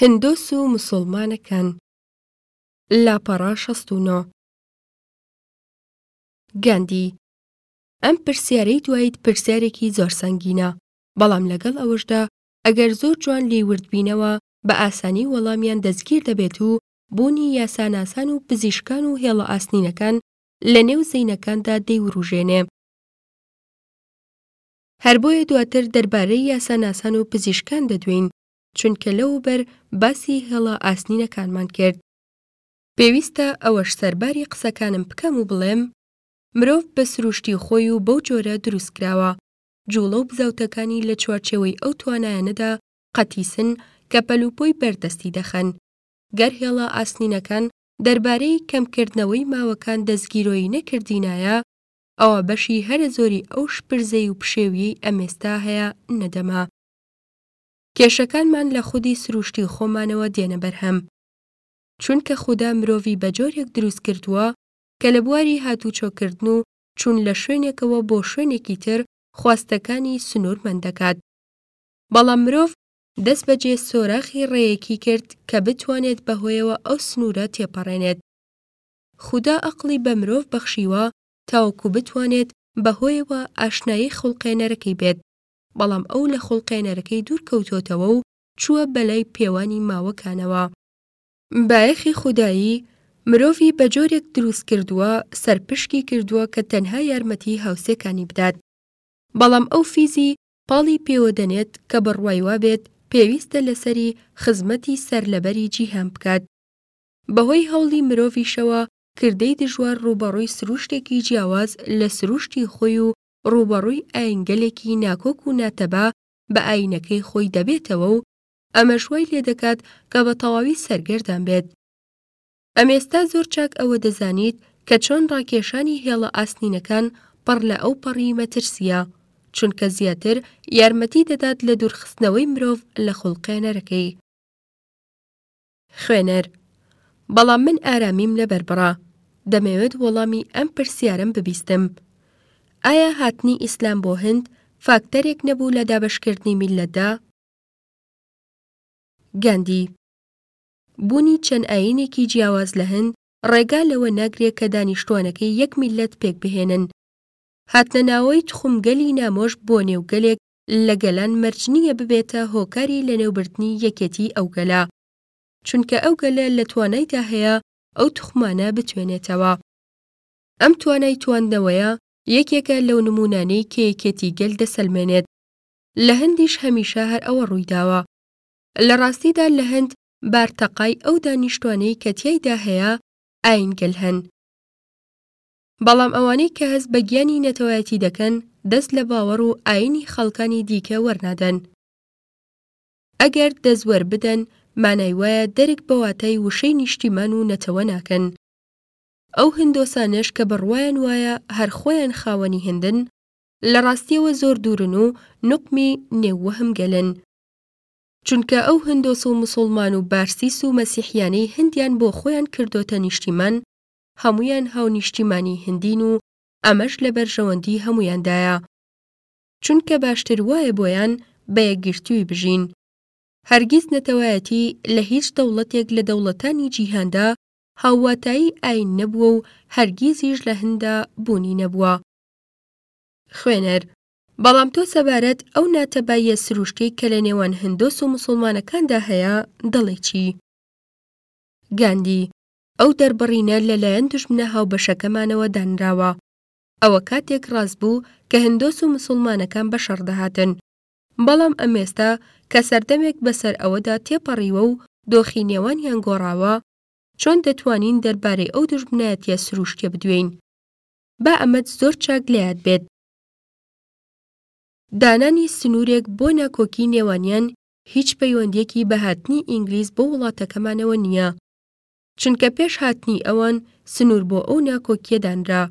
هندۆس و مسوڵمانەکان، لاپەڕە شەست و نۆ. گاندی، ئەم پرسیارەی دوایت پرسیارێکی زۆر سەنگینە، بەڵام لەگەڵ ئەوەشدا ئەگەر زۆر جوان لێی وردبینەوە بە ئاسانی وەڵامیان دەستگیر دەبێت و بوونی یاساناسان و پزیشکان و هێڵە ئاسنینەکان لەنێو زەینەکاندا دەیوروژێنێ. هەر بۆیە دواتر دەربارەی یاساناسان و پزیشکان دەدوێین، چونکە لەوبەر باسی هێڵە ئاسنینەکانمان کرد. پێویستە ئەوەش سەرباری قسەکانم بکەم و بڵێم، مرۆڤ بە سروشتی خۆی و بەو جۆرە دروست کراوە، جووڵە و بزاوتەکانی لە چوارچێوەی ئەو توانایانەدا قەتیسن کە پەلوپۆی بەردەستی دەخەن. گەر هێڵە ئاسنینەکان دەربارەی کەمکردنەوەی ماوەکان دەستگیرۆیی نەکردینایە، ئەوا بەشی هەرە زۆری ئەو شپرزەی و پشێویەی ئەمێستا هەیە نەدەما. کێشەکانمان لە خودی سروشتی خۆمانەوە دێنە بەرهەم. چونکە خودا مرۆڤی بە جۆرێک دروست کردووە کە لە بواری هاتوچۆکردن و چوون لە شوێنێکەوە بۆ شوێنێکی تر خواستەکانی سنوورمەند دەکات. بەڵام مرۆڤ دەست بەجێ سۆراخی ڕێیەکی کرد کە بتوانێت بەهۆیەوە ئەو سنوورە تێپەڕێنێت. خودا ئەقڵی بە مرۆڤ بەخشیوە تاوەکو بتوانێت بەهۆیەوە ئاشنایی خوڵقێنەرەکەی بێت، بەڵام ئەو لە خوڵقێنەرەکەی دوورکەوتۆتەوە و چووە بەلای پێوانی ماوەکانەوە. بایەخی خودایی، مرۆڤی بە جۆرێک دروست کردووە، سەرپشکی کردووە کە تەنها یارمەتی هاوسێکانی بدات. بەڵام ئەو فیزی پاڵی پێوە دەنێت کە بڕوای وابێت پێویستە لەسەری خزمەتی سەرلەبەری جیهان بکات. بەهۆی هەوڵی مرۆڤیشەوە کردەی دژوار ڕووبەڕووی سرووشتێکی جیاواز لە سرووشتی خۆی و ڕووبەڕووی ئایینگەلێکی ناکۆک و ناتەبا بە ئایینەکەی خۆی دەبێتەوە و ئەمەش وای لێدەکات کە بە تەواوی سەرگەردان بێت. ئەم ئێستا زۆر چاک ئەوە دەزانیت کە چۆن ڕاکێشانی هێڵە ئاسنینەکان پڕ لە ئەوپەڕی مەترسییە، چونکە زیاتر یارمەتی دەدات لە دوورخستنەوەی مرۆڤ لە خولقێنەرەکەی. خوێنەر، بەڵام من ئارامیم لەبەر بڕا، دەمەوێت وەڵامی ئەم پرسیارەم ببیستم. ئایا هاتنی ئیسلام بۆ هند فاکتەرێک نەبوو لە دابەشکردنی میللەتدا؟ گاندی، بوونی چەند ئایینێکی جیاواز لە هند ڕێگا لەوە ناگرێ کە دانیشتووانەکەی یەک میللەت پێکبهێنن. هاتنە ناوەوەی توخمگەلی نامۆش بۆ نێو گەلێک لە گەلان مەرج نییە ببێتە هۆکاری لەنێوبردنی یەکێتی ئەو گەلە، چونکە ئەو گەلە لە توانایدا هەیە ئەو توخمانە بتوێنێتەوە. ئەم توانای تواندنەوەیە یەکێکە لەو نموونانەی کە یەکێتی گەل دەسەلمێنێت. لە هەندیش هەمیشە هەر ئەوە ڕوویداوە. لە ڕاستیدا لە هەند بارتەقای ئەو دانیشتوانەی کە تیایدا هەیە ئاین گەل هەن. بەڵام ئەوانەی کە هەست بە گیانی نەتەوایەتی دەکەن، دەست لە باوەڕ و ئایینی خەڵکانی دیکە وەرنادەن. ئەگەر دەست وەربدەن، مانای وایە دەرک بە واتای وشەی نیشتیمان و نەتەوە ناکەن. ئەو هندۆسانەش کە بڕوایان وایە هەر خۆیان خاوەنی هندن، لە ڕاستییەوە زۆر دوورن و نوقمی نێو وەهمگەلن. چونکە ئەو هندۆس و مسوڵمان و بارسیس و مەسیحییانەی هندیان بۆ خۆیان کردۆتە نیشتیمان، هەموویان هاونیشتیمانی هندین و ئەمەش لە بەرژەوەندی هەموویاندایە. چونکە باشتر وایە بۆیان بە یەکگرتووی بژین. هەرگیز نەتەوایەتی لە هیچ دەوڵەتێک لە دەوڵەتانی جیهاندا هاوواتایی ئایین نەبووە و هەرگیزیش لە هنددا بوونی نەبووە. خوێنەر، بەڵام تۆ سەبارەت ئەو ناتەباییە سروشتیەی کە لە نێوان هندۆس و موسوڵمانەکاندا هەیە دەڵێی چی؟ گاندی، ئەو دەربڕینە لە لایەن دوژمنە هاوبەشەکەمانەوە دانراوە. ئەوە کاتێک ڕاست بوو کە هندۆس و مسوڵمانەکان بە شەڕ دەهاتن. بەڵام ئەمێستا کە سەردەمێک بە سەر ئەوەدا تێپەڕیوە و دۆخی نێوانیان گۆڕاوە، چۆن دەتوانین دەربارەی ئەو دوژمنایەتیە سرووشتیە بدوێین؟ با ئەمەت زۆر چاک لە یاد بێت. دانانی سنوورێک بۆ ناکۆکی نێوانیان هیچ پەیوەندیەکی بە هاتنی ئینگلیز بۆ وڵاتەکەمانەوە نیە. چونکە پێش هاتنی ئەوان سنوور بۆ ئەو ناکۆکیە دانرا.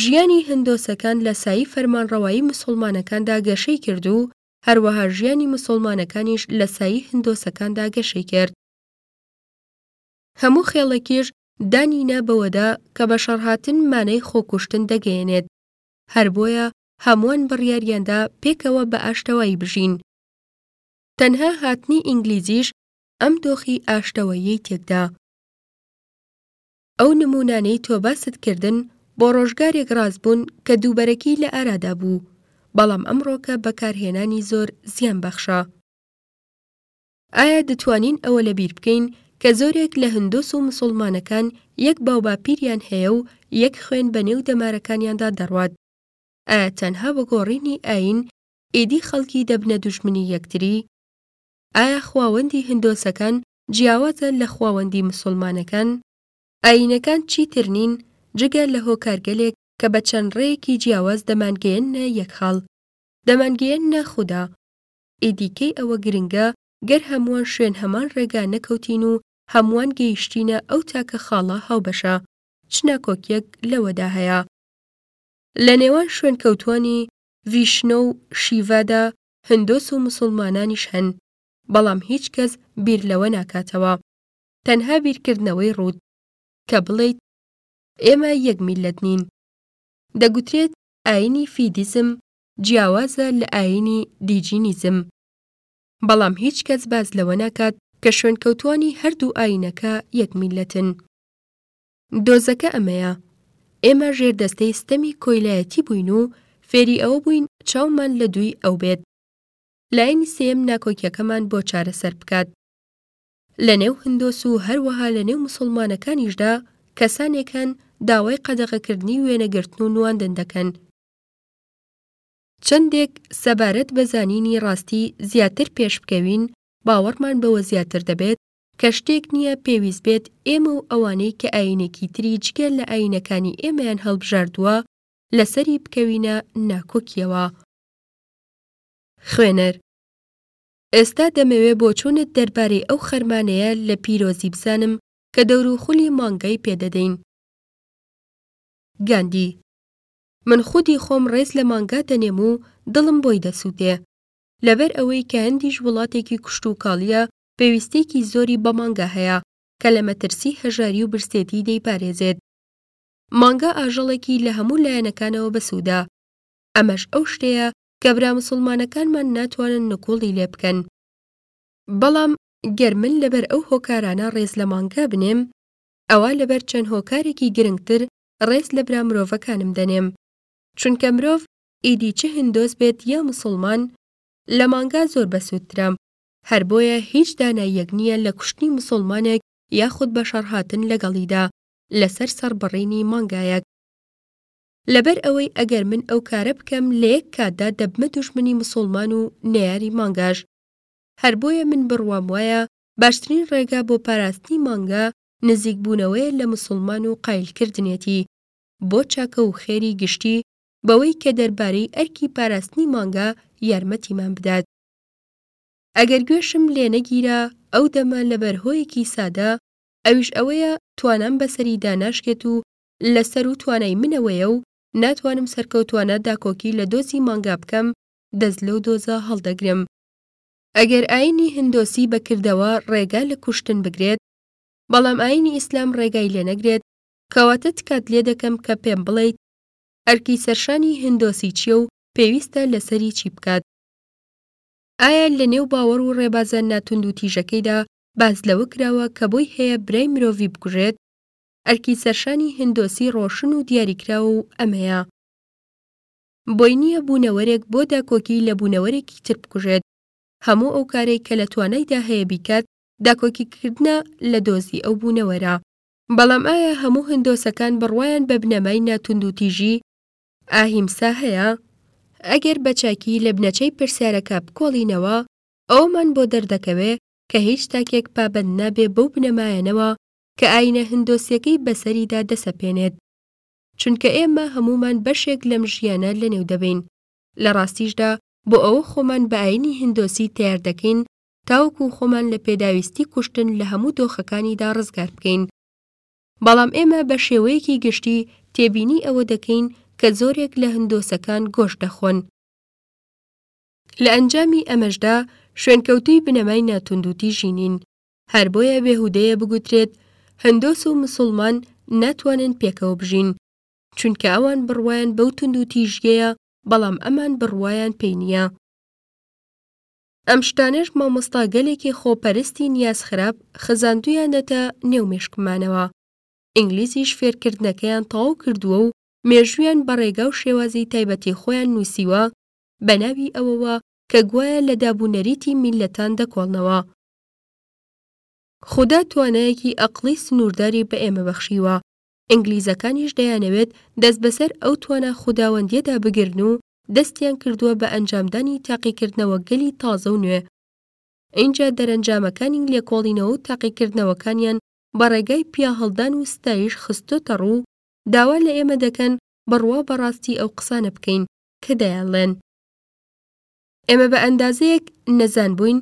ژیانی هندۆسەکان لە سایی فەرمانڕەوایی مسوڵمانەکاندا گەشەی کرد و هەروەها ژیانی مسوڵمانەکانیش لە سایی هندۆسەکاندا گەشەی کرد. هەموو خێڵێکیش دانی نا بەوەدا کە بەشەڕهاتن مانای خۆکوشتن دەگەیەنێت، هەر بۆیە هەمووان بڕیاریاندا پێکەوە بە ئاشتەوایی بژین. تەنها هاتنی ئینگلیزیش ئەم دۆخی ئاشتەوەییەی تێکدا. ئەو نموونانەی تۆ باست کردن بۆ ڕۆژگارێک ڕاست بوون کە دووبەرەکی لە ئارادا بوو، بەڵام ئەمڕۆکە بەکارهێنانی زۆر زیان بەخشە. ئایا دەتوانین ئەوە لە بیر بکەین کە زۆرێک لە هندۆس و مسوڵمانەکان یەک باوباپیریان هەیە و یەک خوێن بە نێو دەمارەکانیاندا دەڕوات، ئایا تەنها بە گۆڕینی ئایین ئیدی خەڵکی دەبنە دوژمنی یەکتری؟ ئایا خواوەندی هندۆسەکان جیاوازە لە خواوەندی مسوڵمانەکان؟ ئایینەکان چیتر نین جگە لە هۆکارگەلێک کە بە چەند ڕێیەکی جیاواز دەمانگەیەننە یەک خاڵ، دەمانگەیەننە خودا. ئیدی کەی ئەوە گرنگە گەر هەمووان شوێن هەمان ڕێگا نەکەوتین و هەمووان گەیشتینە ئەو تاکە خاڵە هاوبەشە، چ ناکۆکیەک لەوەدا هەیە؟ لە نێوان شوێنکەوتووانی، ڤیشنۆ و شیڤا، دا هندۆس و موسوڵمانانیش هەن، بەڵام هیچ کەس بیر لەوە ناکاتەوە. تەنها بیرکردنەوەی ڕووت، کە بڵێیت ئێمە یەک میللەت نین. دەگوترێت ئایینی فیدیزم جیاوازە لە ئایینی دیجینیزم، بەڵام هیچ کەس باس لەوە ناکات کە شوێنکەوتووانی هەردوو ئایینەکە یەک میللەتن. دۆزەکە ئەمەیە، ئێمە ژێردەستەی ستەمی کۆیلایەتی بووین و فێری ئەوە بووین چاومان لە دووی ئەو بێت. لایەنی سێیەم ناکۆکیەکەمان بۆ چارەسەر بکات. لە نێو هندۆس و هەروەها لە نێو مسوڵمانەکانیشدا کەسانێک هەن داوای قەدەغەکردنی وێنەگرتن و نواندن دەکەن. چەندێک سەبارەت بە زانینی ڕاستی زیاتر پێشبکەوین، باوەڕمان بەوە زیاتر دەبێت کە شتێک نییە پێویست بێت ئێمە و ئەوانەی کە ئایینێکی تری جگە لە ئایینەکانی ئێمەیان هەڵبژاردووە لەسەری بکەوینە ناکۆکییەوە. خوێنەر، ئێستا دەمەوێ بۆچوونت دەربارەی ئەو خەرمانەیە لە پیرۆزی بزانم کە دەوروخولی مانگای پێ دەدەین. گاندی، من خودی خۆم ڕێز لە مانگا دەنێم و دڵم بۆی دەسووتێ. لەبەر ئەوەی کە هەندیش وڵاتێکی کشتوکاڵییە پێویستیەکی زۆری بە مانگا هەیە کە لە مەترسی هەژاری و برسێتی دەیپارێزێت. مانگا ئاژەڵێکی لە هەموو لایەنەکانەوە بەسوودە. ئەمەش ئەو شتەیە کە برا مسوڵمانەکانمان ناتوانن نکوڵی لێ بکەن. بەڵام گەر من لەبەر ئەو هۆکارانە ڕێز لە مانگا بنێم، ئەوا لەبەر چەند هۆکارێکی گرنگتر ڕێز لە برا مرۆڤەکانم دەنێم. چونکە مرۆڤ ئیدی چ هندۆس بێت یا مسوڵمان، لە مانگا زۆر بەسوودترە. هەر بۆیە هیچ داناییەک نییە لە کوشتنی مسوڵمانێک یاخود بەشەڕهاتن لەگەڵیدا لەسەر سەڕبڕینی مانگایەک، لەبەر ئەوەی ئەگەر من ئەو کارە بکەم لە یەک کاتدا دەبمە دوژمنی مسوڵمان و نەیاری مانگاش، هەر بۆیە من بڕوام وایە باشترین ڕێگا بۆ پاراستنی مانگا نزیک بوونەوەیە لە مسوڵمان و قایل کردنێتی بۆ چاکە و خێری گشتی بەوەی کە دەربارەی ئەرکی پاراستنی مانگا یارمەتیمان بدات. ئەگەر گوێشم لێ نەگیرا ئەو دەمە لەبەر هۆیەکی سادە ئەویش ئەوەیە توانام بەسەری داناشکێت و لەسەر و توانای منەوەیە و ناتوانم سەرکەوتوانە داکۆکی لە دۆزی مانگا بکەم دەست لەو دۆزە هەڵدەگرم. ئەگەر ئایینی هندۆسی بە کردەوە ڕێگا لە کوشتن بگرێت بەڵام ئایینی ئیسلام ڕێگای لێ نەگرێت کەواتە تکات لێ دەکەم کە پێم بڵێیت ئەرکی سەرشانی هندۆسی چیە و پێویستە لەسەری چی بکات؟ ئایا لە نێو باوەڕ و ڕێبازە ناتوندوتیژەکەیدا باس لەوە کراوە کە بۆی هەیە برای مرۆڤی بکوژێت؟ ئەرکی سەرشانی هندۆسی ڕۆشن و دیاریکراوە و ئەمەیە. بۆی نییە بوونەوەرێک بۆ داکۆکی لە بوونەوەرێکی تر بکوژێت. هەموو ئەو کارەی کە لە توانایدا هەیە بیکات داکۆکیکردنە لە دۆزی ئەو بوونەوەرە. بەڵام ئایا هەموو هندۆسەکان بڕوایان بە بنەمای ناتوندوتیژی، ئاهیمسا هەیە؟ ئەگەر بە چاکی لە بنەچەی پرسیارەکە بکۆڵینەوە، ئەوەمان بۆ دەردەکەوێ کە هیچ تاکێک پابەند نابێ بەو بنەمایانەوە کە ئایینە هندۆسییەکەی بەسەریدا دەسەپێنێت. چونکە ئێمە هەموومان بەشێک لەم ژیانە لەنێو دەبەین. لە ڕاستیشدا بۆ ئەوە خۆمان بە ئایینی هندۆسی تەیار دەکەین تاوەکو خۆمان لە پێداویستی کوشتن لە هەموو دۆخەکانیدا ڕزگار بکەین. بەڵام ئێمە بە شێوەیەکی گشتی تێبینی ئەوە دەکەین کە زۆرێک لە هندۆسەکان گۆشت دەخۆن. لە ئەنجامی ئەمەشدا شوێنکەوتووی بنەمای ناتوندوتیژی نین. هەر بۆیە بێهودەیە بگوترێت هندۆس و مسوڵمان ناتوانن پێکەوە بژین، چونکە ئەوان بڕوایان بەو توندوتیژییەیە بەڵام ئەمان بڕوایان پێی نییە. ئەم شتانەش مامۆستا گەلێکی خۆپەرستی نیاز خراپ خزاندویانەتە نێو مێشکمانەوە ئینگلیزیش فێرکردنەکەیان تەواو کردووە و مێژویان بە ڕێگا و شێوازی تایبەتی خۆیان نووسیوە بە ناوی ئەوەوە کە گوایە لە داب و نەریتی میللەتان دەکۆڵنەوە. خودا توانایەکی ئەقڵی سنورداری بە ئێمە بەخشیوە ئینگلیزەکانیش دەیانەوێت دەست بەسەر ئەو توانا خوداوەندیەدا بگرن و دەستیان کردووە بە ئەنجامدانی تاقیکردنەوە گەلی تازە و نوێ، ئینجا دەرەنجامەکانی لێکۆڵینەوە و تاقیکردنەوەکانیان بە ڕێگای پیاهەڵدان و ستایش خستۆتە ڕوو، داوا لە ئێمە دەکەن بڕوا بە ڕاستی ئەو قسانە بکەین کە دەیانڵێن. ئێمە بە ئەندازەیەک نەزان بووین،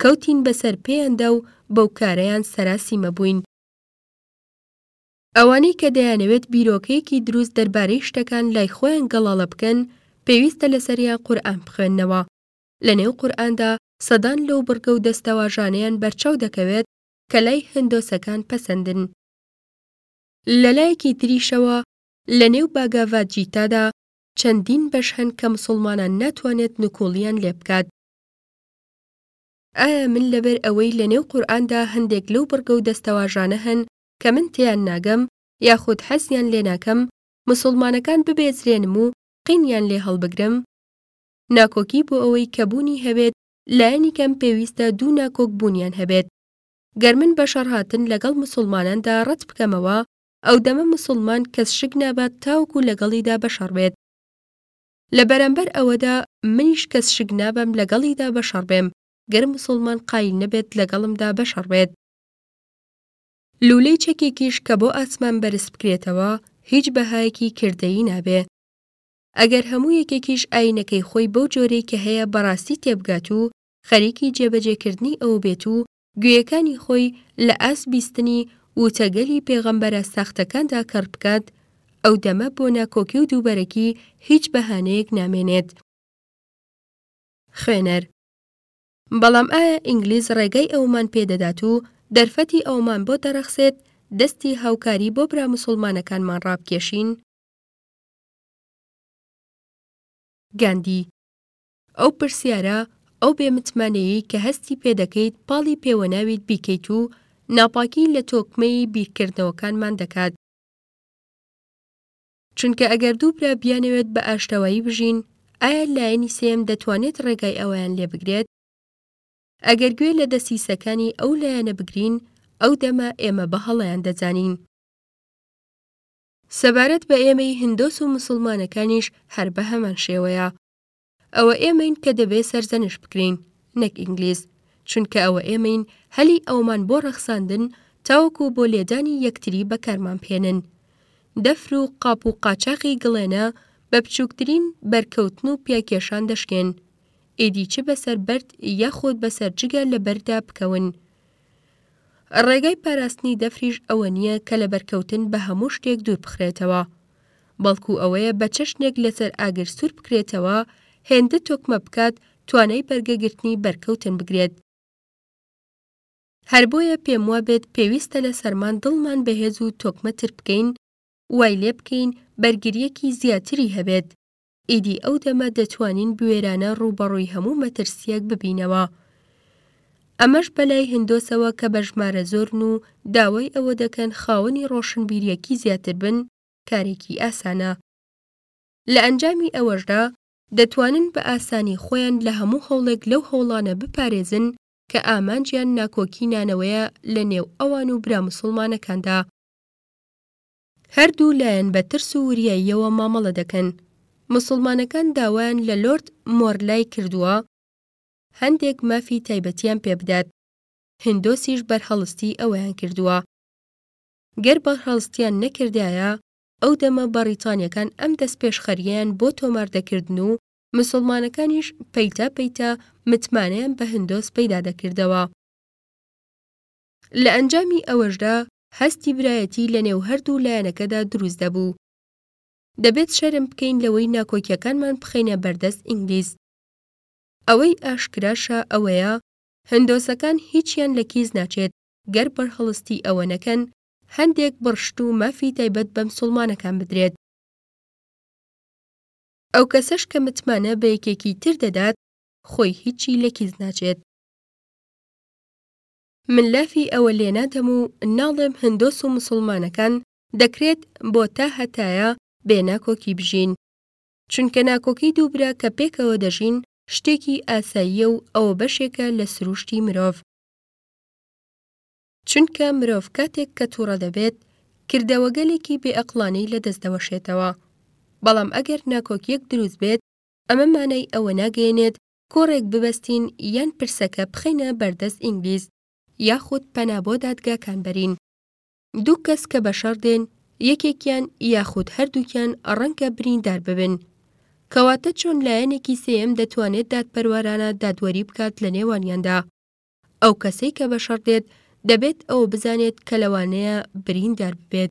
کەوتین بەسەر پێیاندا و بەو کارەیان سەراسیمە بووین. ئەوانەی کە دەیانەوێت بیرۆکەیەکی دروست دەربارەی شتەکان لای خۆیان گەڵاڵە بکەن، پێویستە لەسەریان قورئان بخوێننەوە. لە نێو قورئاندا سەدان لەو بڕگە و دەستەواژانەیان بەرچاو دەکەوێت کە لای هندۆسەکان پەسەندن. لە لایەکی تریشەوە لە نێو باگاڤاد جیتادا چەندین بەش هەن کە مسوڵمانان ناتوانێت نکوڵیان لێ بکات. ئایا من لەبەر ئەوەی لە نێو قورئاندا هەندێک لەو بڕگە و دەستەواژانە هەن کە من تێیان ناگەم یاخود حەزیان لێ ناکەم مسوڵمانەکان ببێزرێنم و قینیان لێ هەڵبگرم؟ ناکۆکی بۆ ئەوەی کە بوونی هەبێت لایەنی کەم پێویستە دوو ناکۆک بوونیان هەبێت. گەر من بەشەڕ هاتن لەگەڵ مسوڵماناندا ڕەت بکەمەوە ئەودەمە مسوڵمان کەس شک نابات تاوەکو لەگەڵیدا بەشەڕ بێت. لە بەرامبەر ئەوەدا منیش کەس شک نابەم لەگەڵیدا بەشەڕ بێم گەر مسوڵمان قایل نەبێت لەگەڵمدا بەشەڕ بێت. لوولەی چەکێکیش کە بۆ ئاسمان بەرز بکرێتەوە هیچ بەهایەکی کردەیی نابێ. ئەگەر هەموو یەکێکیش ئایینەکەی خۆی بەو جۆرەی کە هەیە بەڕاستی تێبگات و خەریکی جێبەجێکردنی ئەو بێت و گوێیەکانی خۆی لە ئاست بیستنی وتەگەلی پێغەمبەرە ساختەکاندا کەڕ بکات، ئەو دەمە بۆ ناکۆکی و دووبەرەکی هیچ بەهانەیەک نامێنێت. خوێنەر. بەڵام ئایا ئینگلیز ڕێگای ئەوەمان پێ دەدات و دەرفەتی ئەوەمان بۆ دەڕەخسێت دەستی هاوکاری بۆ برا مسوڵمانەکانمان ڕابکێشین؟ گاندی، ئەو پرسیارە، ئەو بێ متمانەیەی کە هەستی پێ دەکەیت پاڵی پێوەناویت بیکەیت و ناپاکی لە تۆکمەی بیرکردنەوەکانمان دەکات. چونکە ئەگەر دوو برا بیانەوێت بە ئاشتەوایی بژین، ئایا لایەنی سێیەم دەتوانێت ڕێگای ئەویان لێ بگرێت؟ ئەگەر گوێ لە دەسیسەکانی ئەو لایەنە بگرین، ئەو دەمە ئێمە بە هەڵەیان دەزانین. سەبارەت بە ئێمەی هندۆس و موسڵمانەکانیش هەر بە هەمان شێوەیە. ئەوە ئێمەین کە دەبێ سەرزەنش بکرین نەک ئینگلیز چونکە ئەوە ئێمەین هەلی ئەومان بۆ ڕەخساندن تاوەکو بۆ لێدانی یەکتری بەکارمان بهێنن دەفر و قاپ و قاچاخی گڵێنە بە بچووکترین بەرکەوتن و پیاکێشان دەشکێن ئیدی چ بەسەر بەرد یاخود بەسەر جگە لە بەردا بکەون ڕێگای پاراستنی دەفریش ئەوە نییە کە لە بەرکەوتن بە هەموو شتێک دوور بخرێتەوە، بەڵکو ئەوەیە بە چەشنێک لەسەر ئاگر سوور بکرێتەوە هێندە تۆکمە بکات توانای بەرگەگرتنی بەرکەوتن بگرێت. هەر بۆیە پێموابێت پێویستە لە سەرمان دڵمان بەهێز و تۆکمەتر بکەین، وای لێبکەین بەرگرییەکی زیاتری هەبێت. ئیدی ئەو دەمە دەتوانین بوێرانە ڕووبەڕووی هەموو مەترسییەک ببینەوە. ئەمەش بەلای هندۆسەوە کە بە ژمارە زۆرن و داوای ئەوە دەکەن خاوەنی ڕۆشنبیرییەکی زیاتر بن، کارێکی ئاسانە. لە ئەنجامی ئەوەشدا، دەتوانن بە ئاسانی خۆیان لە هەموو هەوڵێک لەو هەوڵانە بپارێزن کە ئامانجیان ناکۆکی نانەوەیە لە نێو ئەوان و برا مسوڵمانەکاندا. هەردوو لایەن بە ترس و وریاییەوە مامەڵە دەکەن. موسڵمانەکان داوایان لە لۆرد مۆرلای کردووە هەندێک مافی تایبەتیان پێ بدات، هندۆسیش بەرهەڵستی ئەوەیان کردووە. گەر بەرهەڵستیان نەکردایە، ئەو دەمە بەڕیتانیەکان ئەم دەستپێشخەرییەیان بۆ تۆمار دەکردن و موسڵمانەکانیش پەیتا پەیتا متمانەیان بە هندۆس پەیدا دەکردەوە. لە ئەنجامی ئەوەشدا هەستی برایەتی لە نێو هەردوو لایەنەکەدا دروست دەبوو. دەبێت شەرم بکەین لەوەی ناکۆکیەکانمان بخەینە بەردەست ئینگلیز. ئەوەی ئاشکراشە ئەوەیە هندۆسەکان هیچیان لە کیس ناچێت گەر بەرهەڵستی ئەوە نەکەن هەندێک بڕشت و مافی تایبەت بە مسوڵمانەکان بدرێت. ئەو کەسەش کە متمانە بە یەکێکی تر دەدات خۆی هیچی لە کیس ناچێت. من لافی ئەوە لێنادەم و ناڵێم هندۆس و مسوڵمانەکان دەکرێت بۆ تا هەتایە بێ ناکۆکی بژین. چونکە ناکۆکی دوو برا کە پێکەوە دەژین شتێکی ئاساییە و ئەوە بەشێکە لە سرووشتی مرۆڤ. چونکە مرۆڤ کاتێک کە تووڕە دەبێت، کردەوەگەلێکی بێ ئەقڵانیی لە دەست دەوەشێتەوە. بەڵام ئەگەر ناکۆکییەک دروست بێت، ئەمە مانای ئەوە ناگەیەنێت کۆڕێک ببەستین یان پرسەکە بخەینە بەردەست ئینگلیز یاخود پەنا بۆ دادگاکان بەرین. دوو کەس کە بە شەڕ دێن یەکێکیان یاخود هەردووکیان ڕەنگە بریندار ببن. کەواتە چۆن لایەنێکی سێیەم دەتوانێت دادپەروەرانە دادوەری بکات لە نێوانیاندا؟ ئەو کەسەی کە بە شەڕ دێت دەبێت ئەوە بزانێت کە لەوانەیە بریندار ببێت.